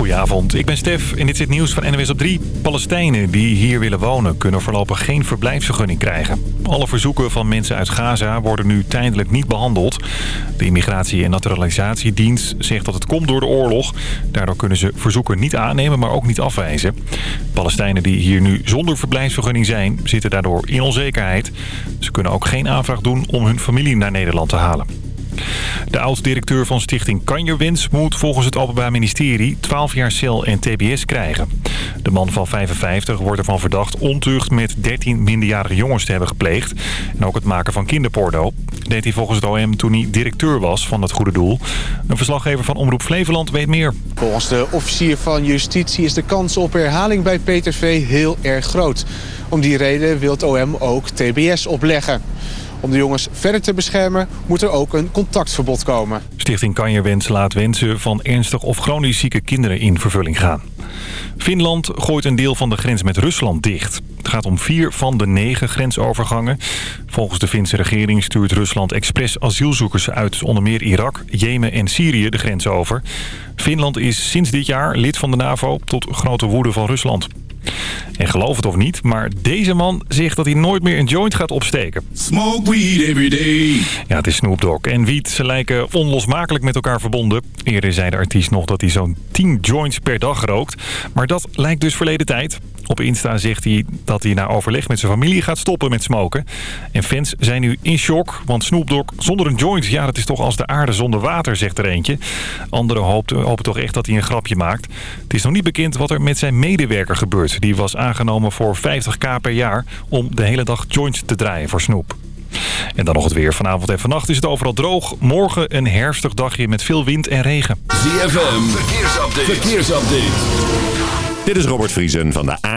Goedenavond, ik ben Stef en dit is het nieuws van NWS op 3. Palestijnen die hier willen wonen kunnen voorlopig geen verblijfsvergunning krijgen. Alle verzoeken van mensen uit Gaza worden nu tijdelijk niet behandeld. De Immigratie- en Naturalisatiedienst zegt dat het komt door de oorlog. Daardoor kunnen ze verzoeken niet aannemen, maar ook niet afwijzen. Palestijnen die hier nu zonder verblijfsvergunning zijn, zitten daardoor in onzekerheid. Ze kunnen ook geen aanvraag doen om hun familie naar Nederland te halen. De oud-directeur van stichting Kanjerwens moet volgens het Openbaar Ministerie 12 jaar cel en tbs krijgen. De man van 55 wordt ervan verdacht ontucht met 13 minderjarige jongens te hebben gepleegd. En ook het maken van kinderporno. deed hij volgens het OM toen hij directeur was van het goede doel. Een verslaggever van Omroep Flevoland weet meer. Volgens de officier van justitie is de kans op herhaling bij PTV heel erg groot. Om die reden wil het OM ook tbs opleggen. Om de jongens verder te beschermen moet er ook een contactverbod komen. Stichting Kanjerwens laat wensen van ernstig of chronisch zieke kinderen in vervulling gaan. Finland gooit een deel van de grens met Rusland dicht. Het gaat om vier van de negen grensovergangen. Volgens de Finse regering stuurt Rusland expres asielzoekers uit onder meer Irak, Jemen en Syrië de grens over. Finland is sinds dit jaar lid van de NAVO tot grote woede van Rusland. En geloof het of niet, maar deze man zegt dat hij nooit meer een joint gaat opsteken. Smoke weed every day. Ja, het is Snoop Dogg en wiet. Ze lijken onlosmakelijk met elkaar verbonden. Eerder zei de artiest nog dat hij zo'n 10 joints per dag rookt. Maar dat lijkt dus verleden tijd. Op Insta zegt hij dat hij na overleg met zijn familie gaat stoppen met smoken. En fans zijn nu in shock, want Snoop Dogg zonder een joint... ja, dat is toch als de aarde zonder water, zegt er eentje. Anderen hopen, hopen toch echt dat hij een grapje maakt. Het is nog niet bekend wat er met zijn medewerker gebeurt. Die was aangenomen voor 50k per jaar om de hele dag joints te draaien voor Snoop. En dan nog het weer. Vanavond en vannacht is het overal droog. Morgen een herfstig dagje met veel wind en regen. ZFM, verkeersupdate. verkeersupdate. Dit is Robert Vriesen van de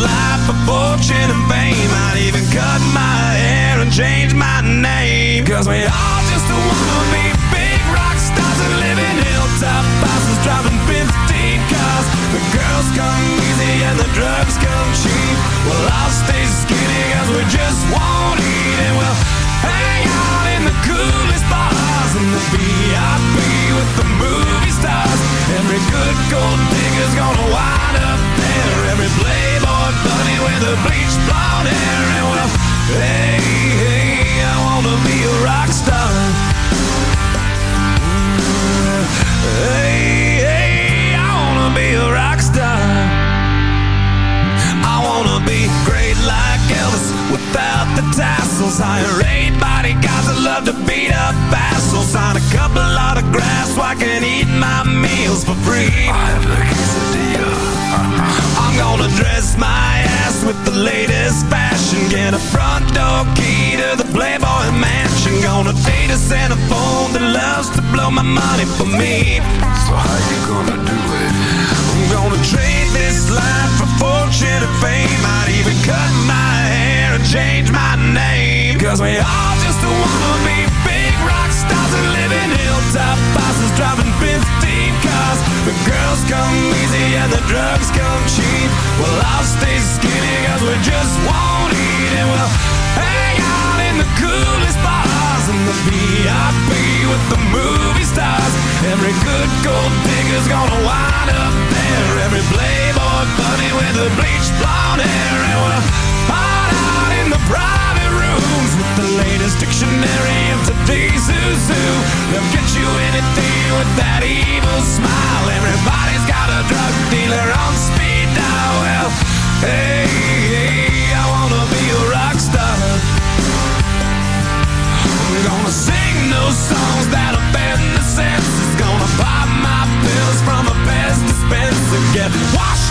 life for fortune and fame. I'd even cut my hair and change my name. Cause we all just wanna be big rock stars and live in hilltop houses driving 15 cars. The girls come easy and the drugs come cheap. Well, I'll stay skinny cause we just won't eat. And we'll dictionary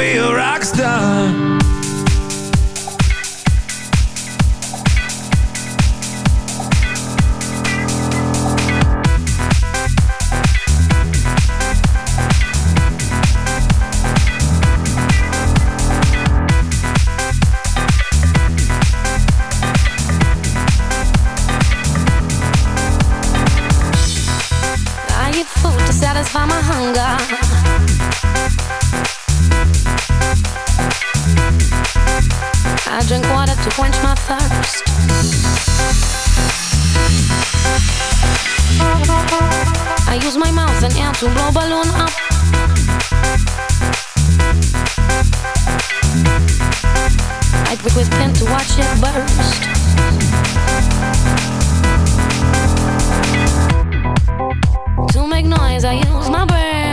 be a rock star. To blow balloon up. I pick with pen to watch it burst. To make noise, I use my breath.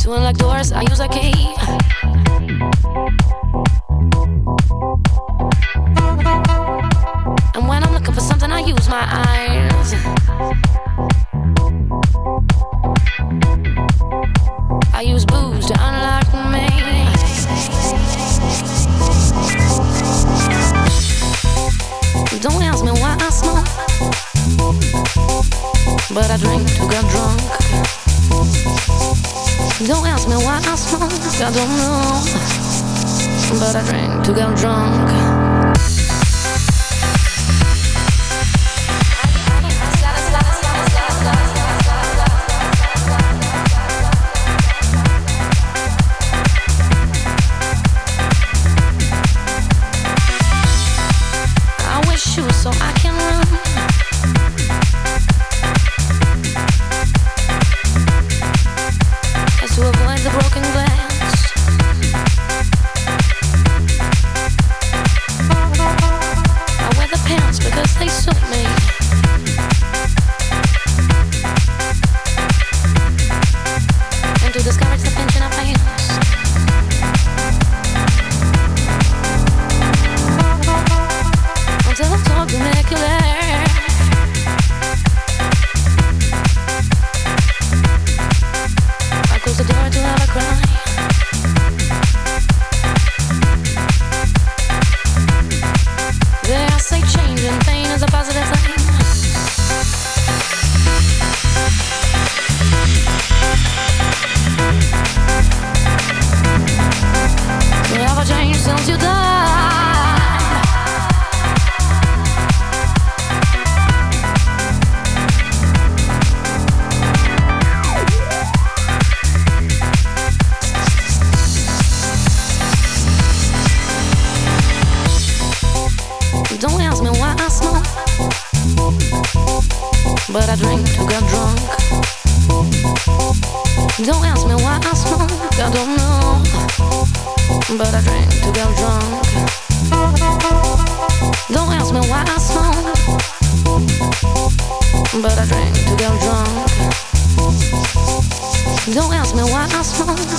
To unlock doors, I use a key. Drink to get drunk.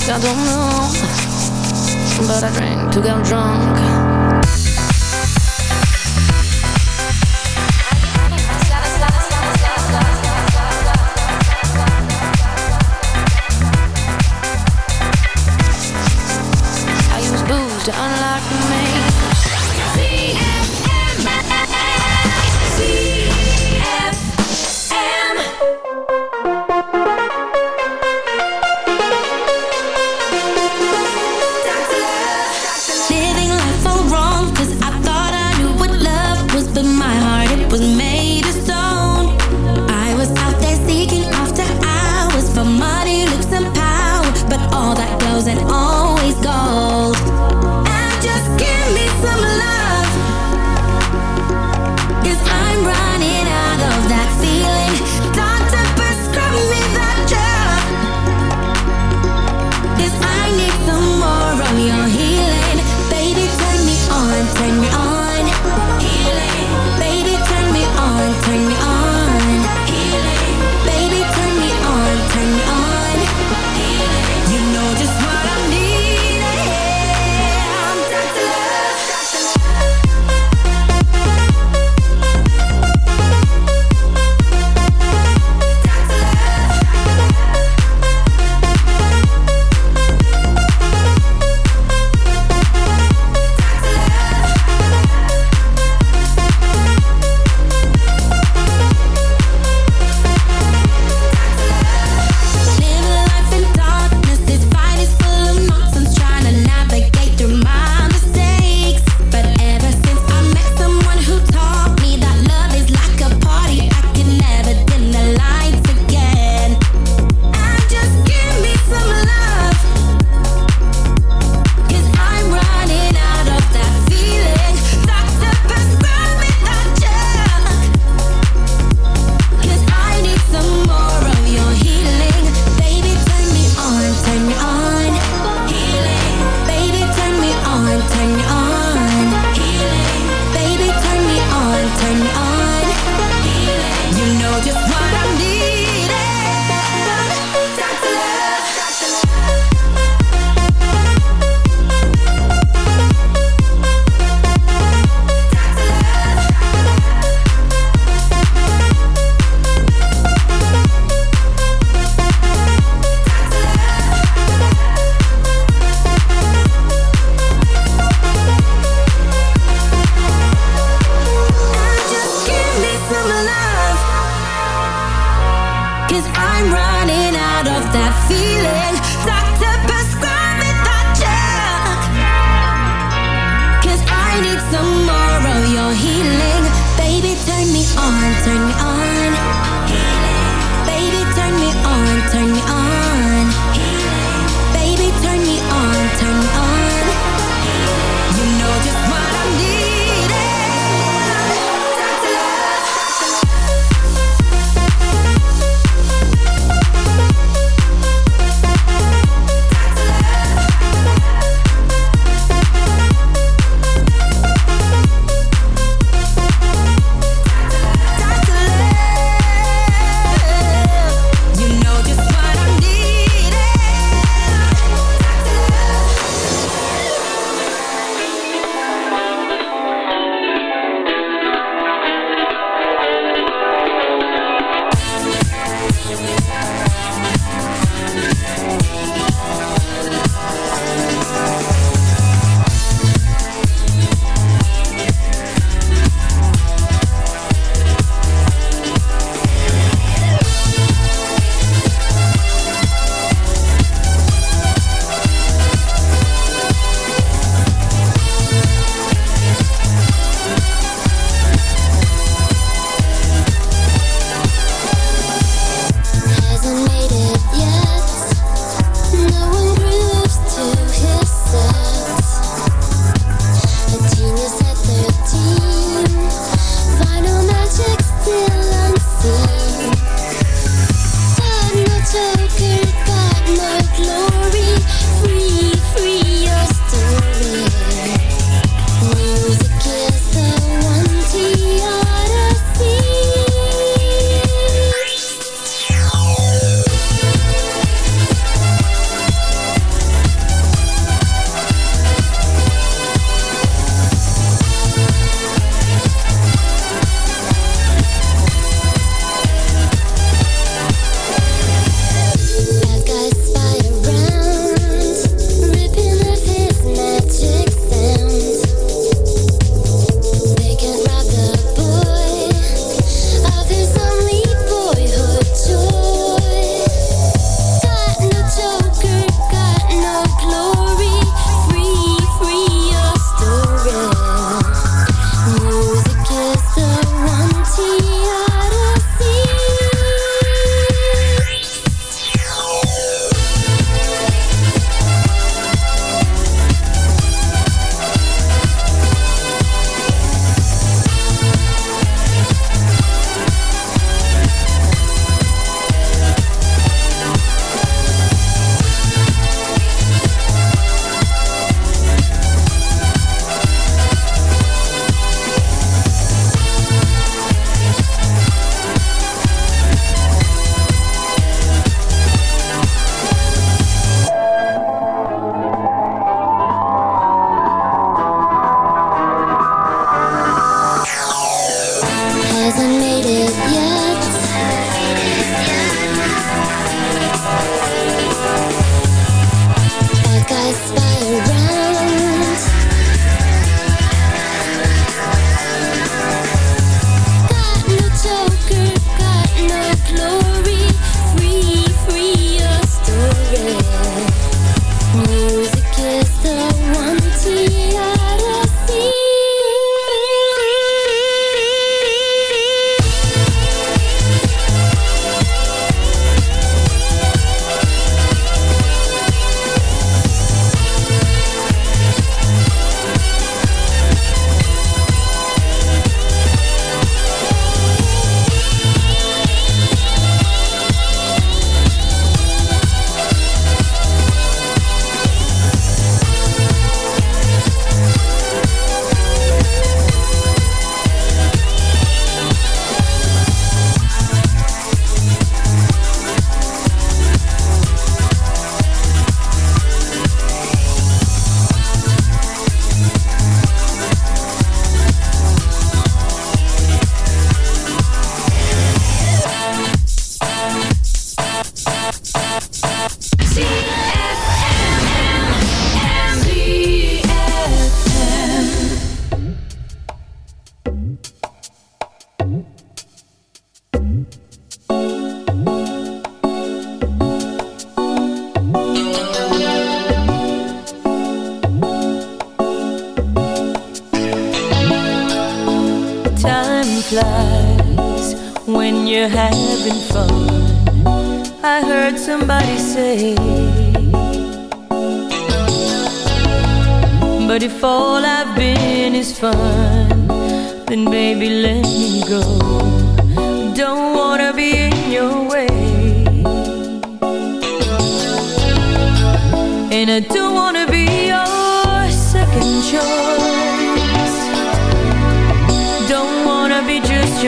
honest, I don't know. But I drink to get drunk. I use booze to honor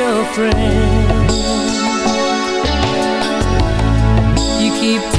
your friend. You keep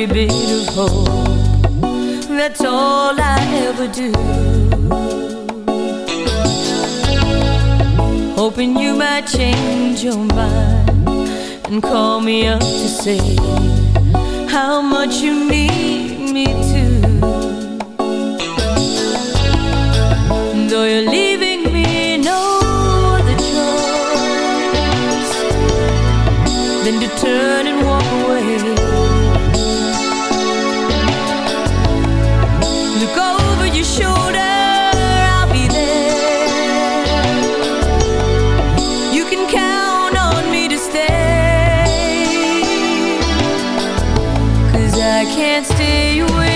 every bit of hope. That's all I ever do. Hoping you might change your mind and call me up to say how much you need me to. Though you're leaving. than to turn can't stay away.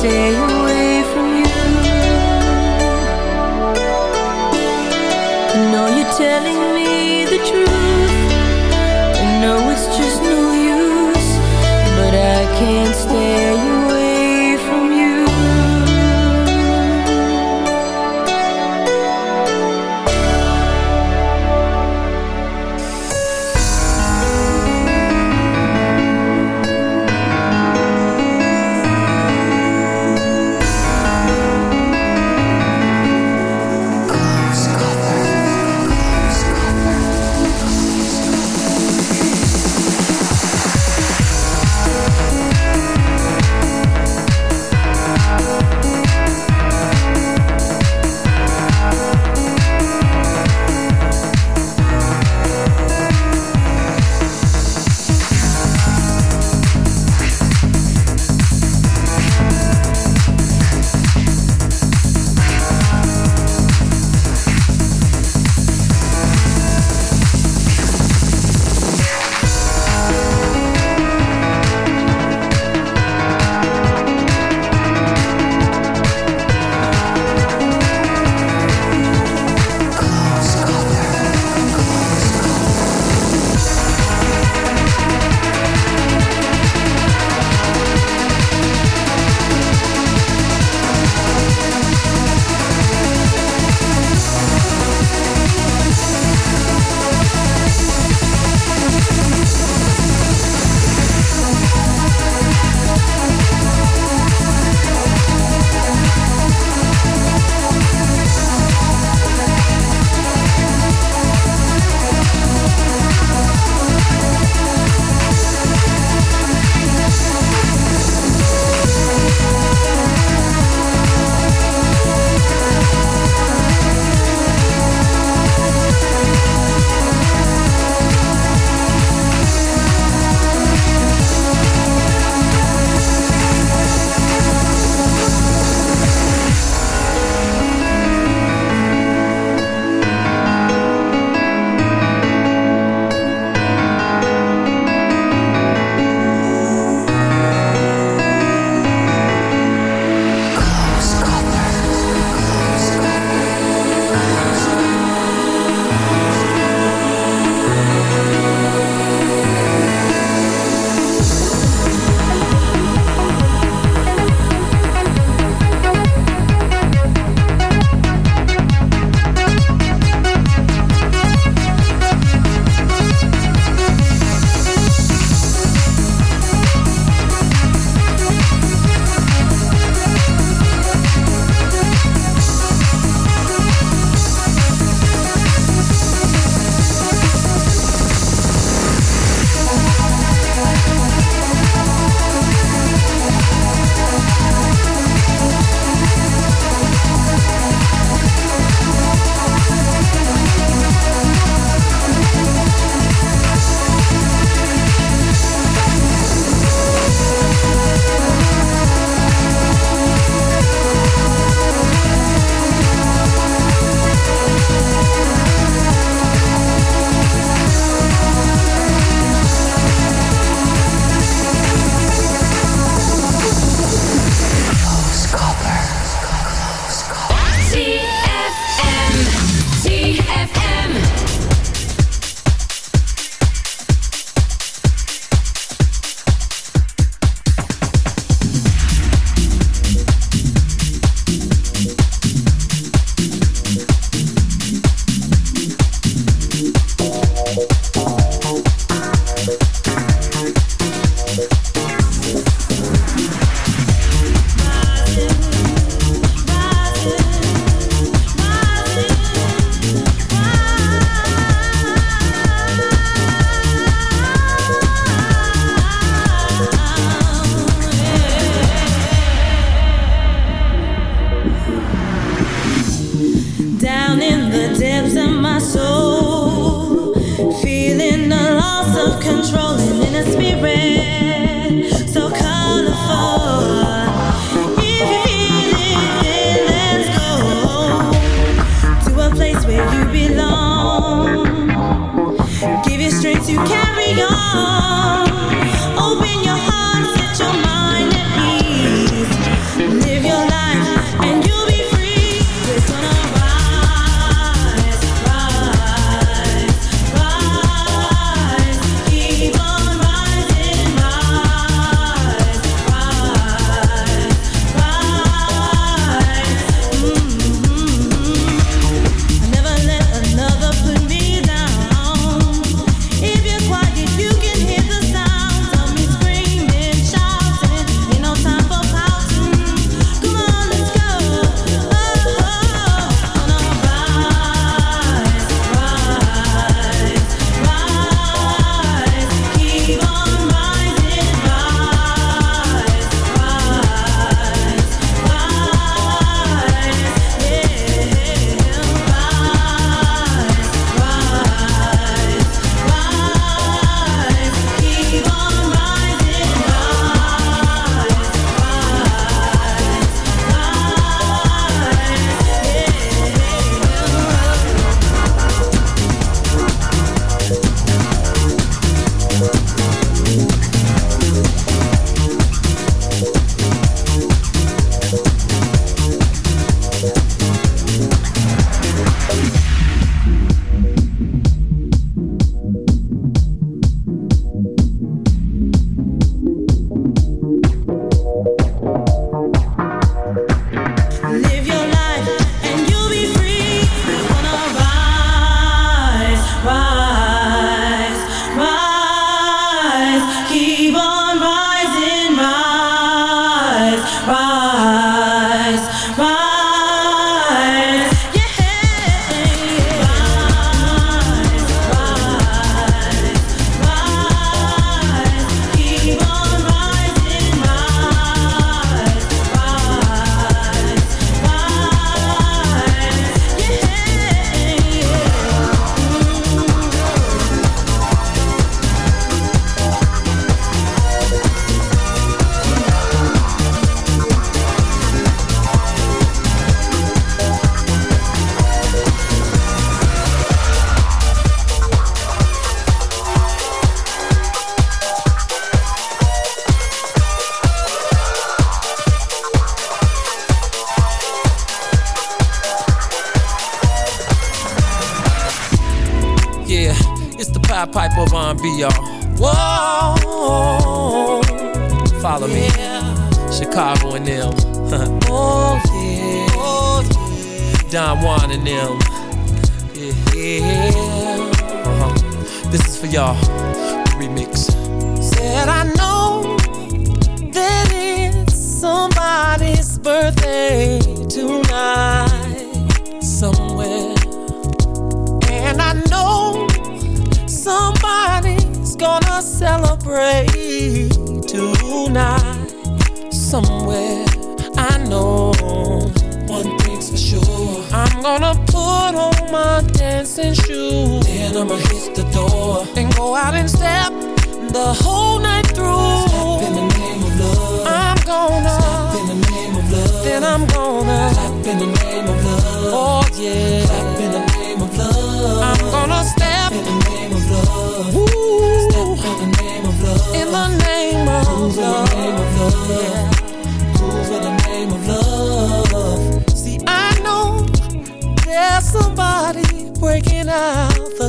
stay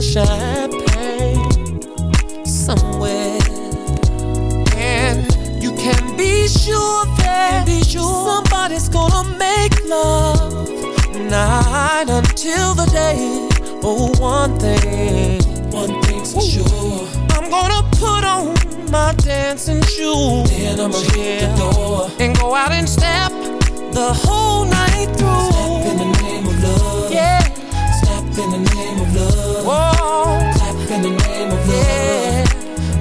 champagne somewhere. And you can be sure that be sure somebody's gonna make love night until the day. Oh, one thing, one thing's for sure. I'm gonna put on my dancing shoes. Then I'ma hit the door and go out and step the whole night through. Step in the name of love. Yeah. Step in the name of love. Whoa. In the name of love.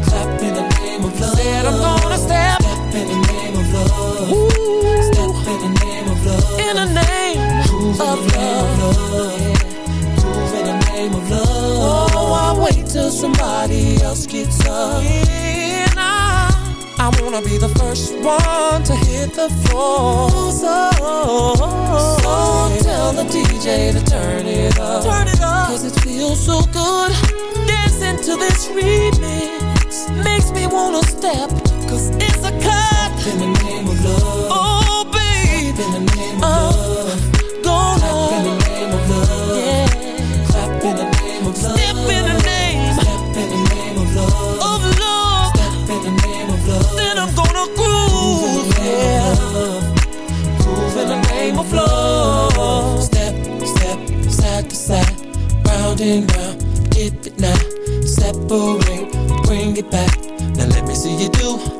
Clap in the name of love. Said I'm gonna step. Step in the name of love. Ooh. Step in the name of love. In the name Move of in the love. Name of love. Yeah. Move in the name of love. Oh, I wait till somebody else gets up. Nah. I wanna be the first one to hit the floor. So, so tell the DJ to turn it up. Turn it up. Cause it feels so good. Dancing to this remix makes me wanna step. Cause it's a cut. In the name of love. Oh, babe. In the name of uh, love. Go Clap in the name of love. Yeah. Clap in the name of love. Step in the name. Step in the name of love. Of love. Step in the name of love. Then I'm gonna groove. Yeah. Groove in the name of love. Step, step, side to side, round and round. Separate, bring it back. Now let me see you do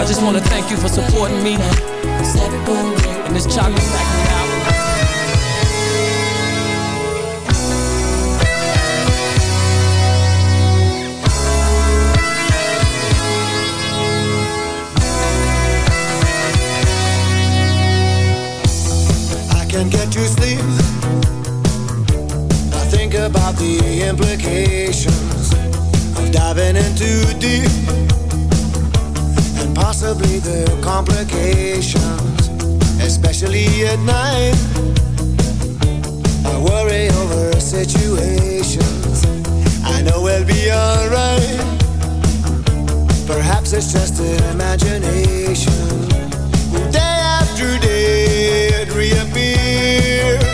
I just wanna thank you for supporting me And this chocolate factory. now can get you sleep. I think about the implications of diving in too deep possibly the complications, especially at night. I worry over situations. I know we'll be alright. Perhaps it's just an imagination. Day after day, it reappears.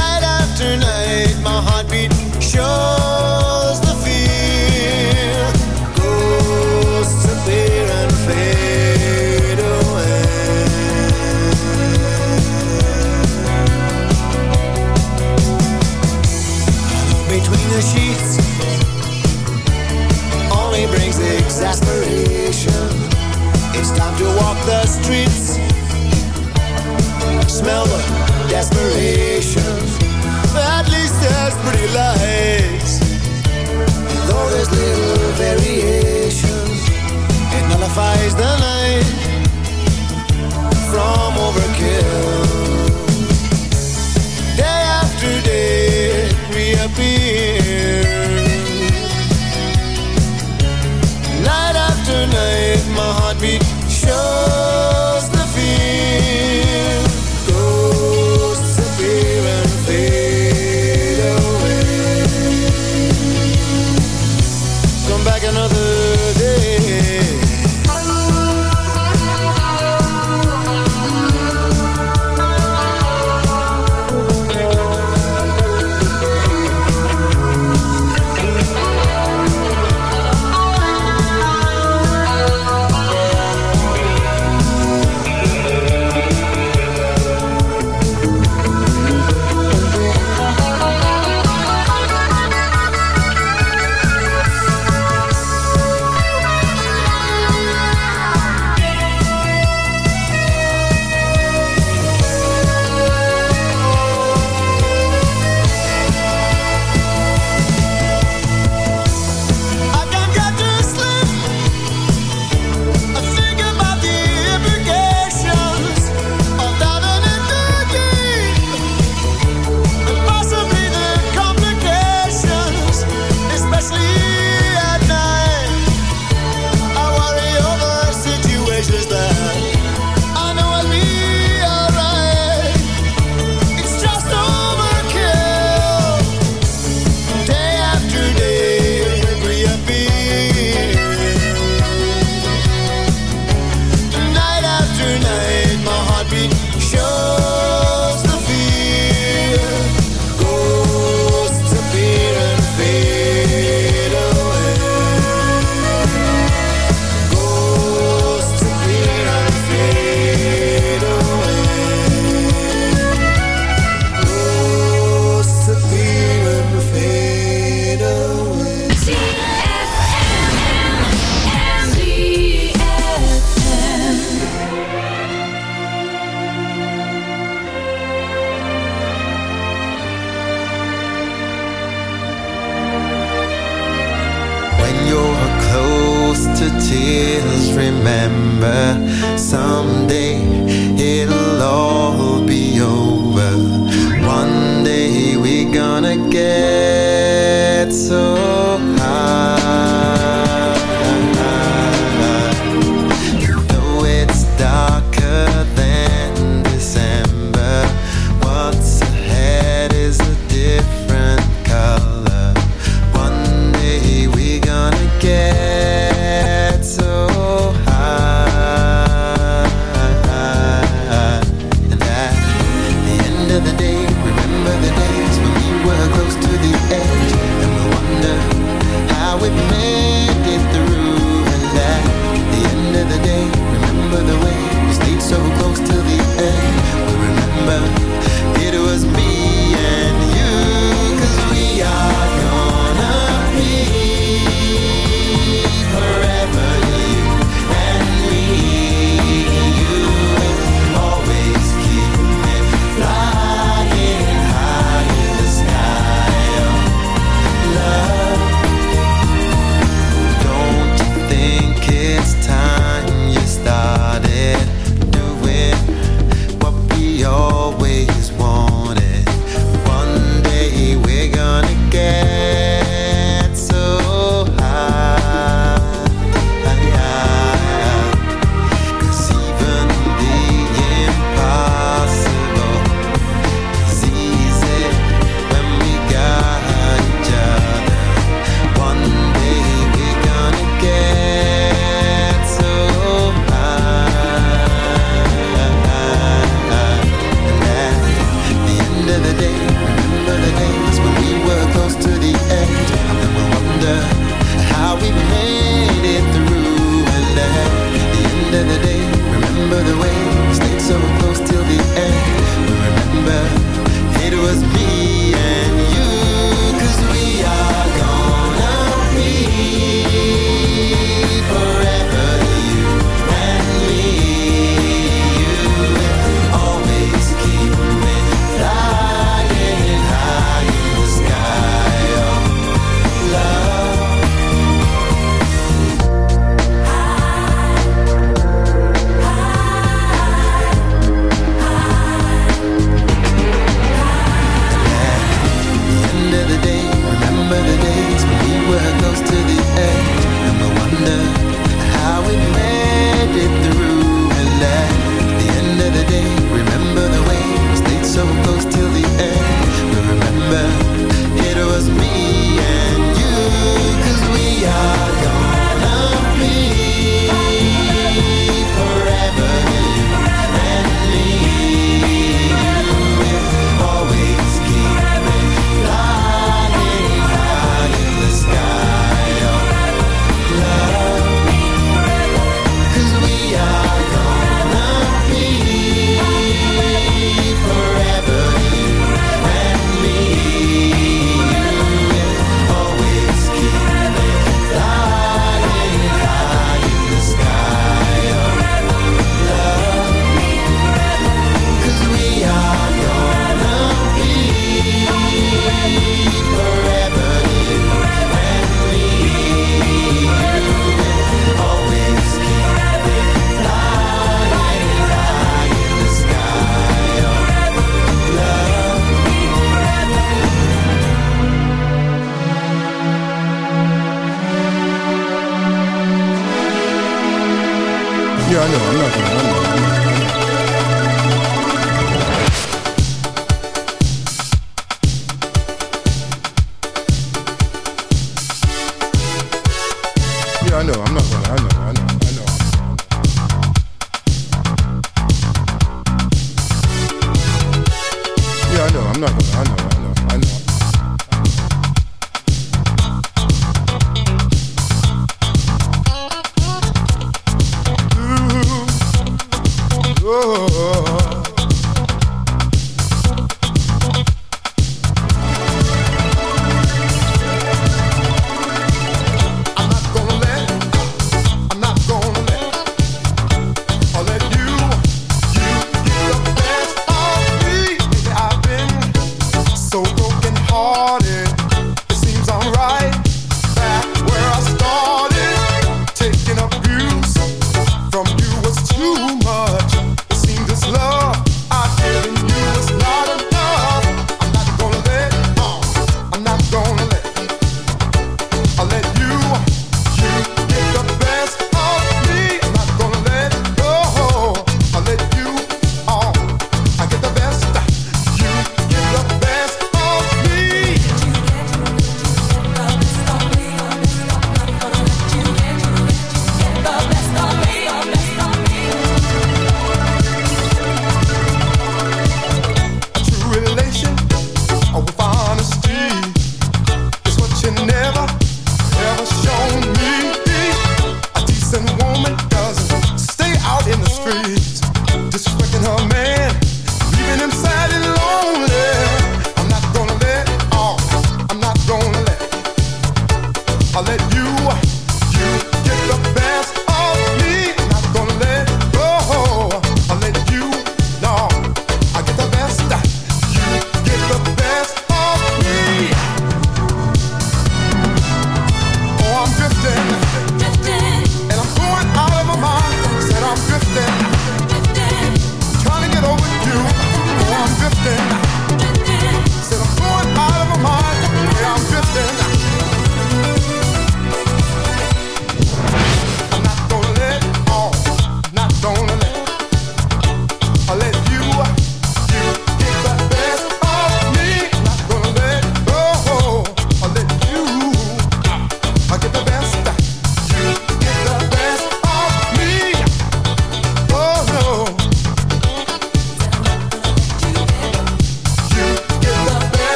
Night after night, my heartbeat shows. Desperations, At least there's pretty lights. And though there's little variations, It nullifies the night From overkill.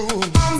Ooh.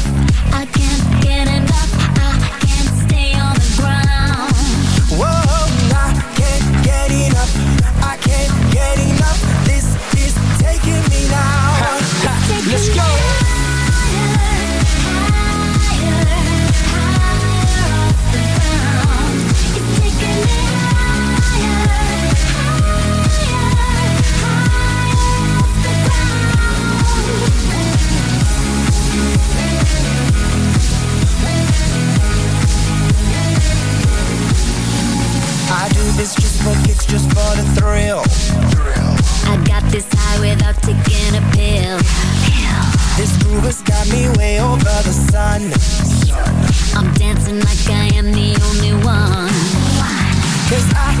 Way over the sun. I'm dancing like I am the only one. Cause I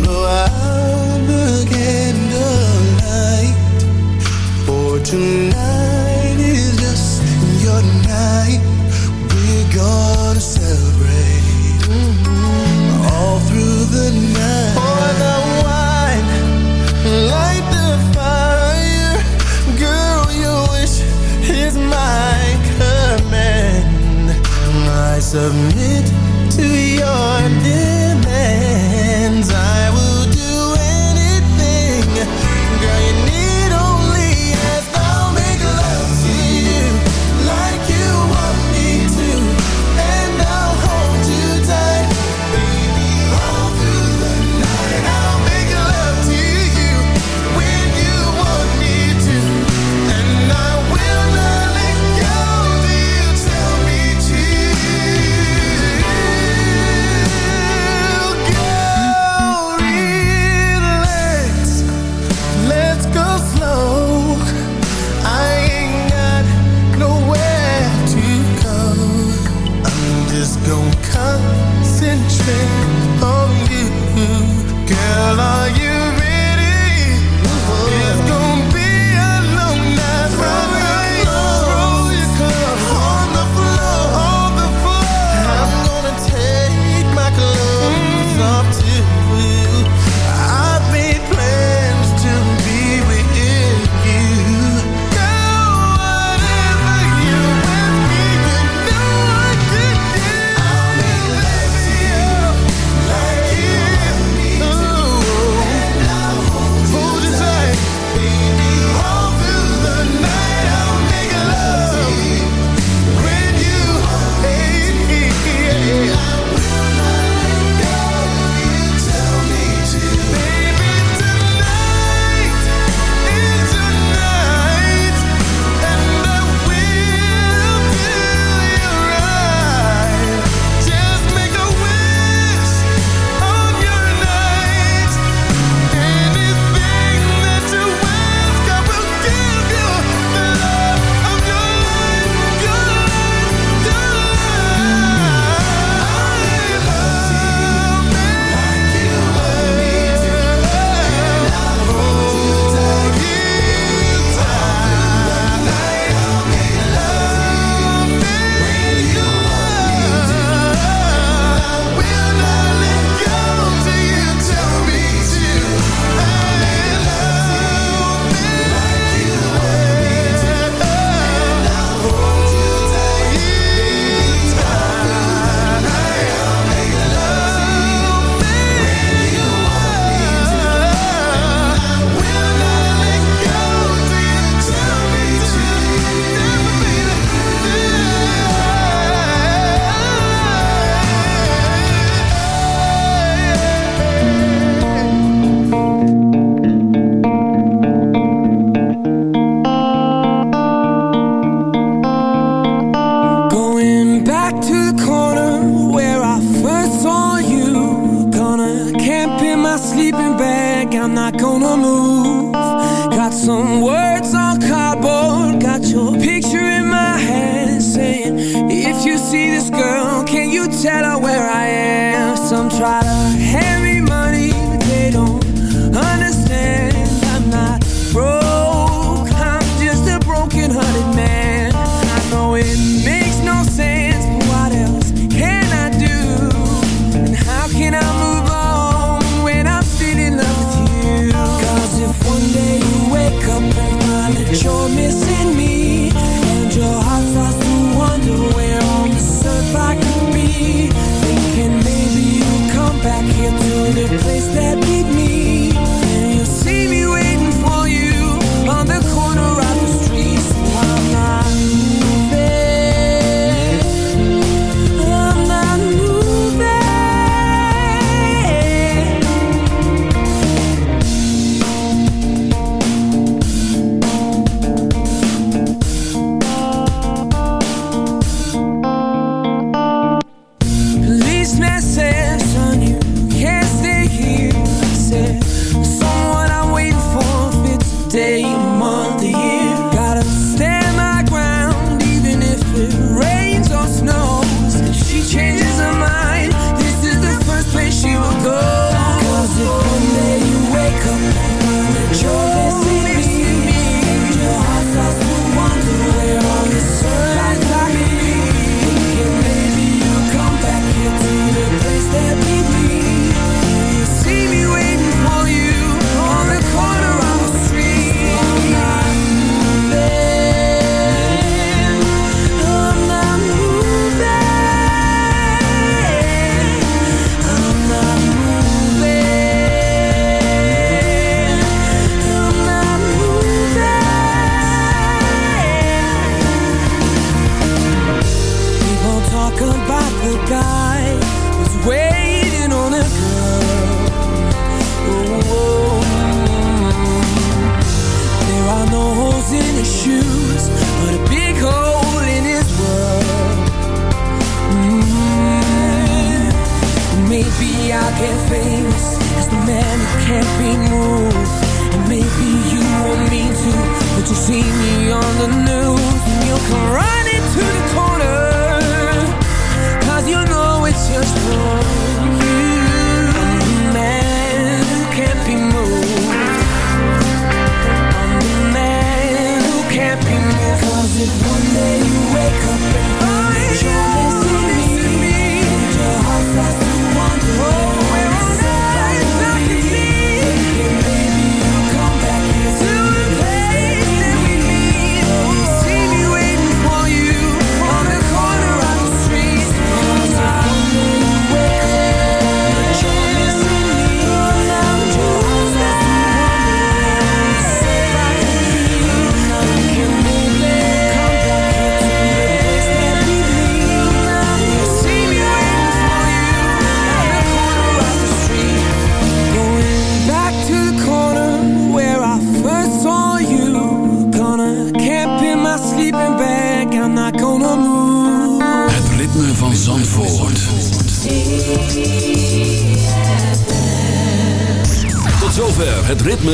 Blow out the candlelight. For tonight is just your night. We're gonna celebrate all through the night. Pour the wine, light the fire, girl. Your wish is my command. I submit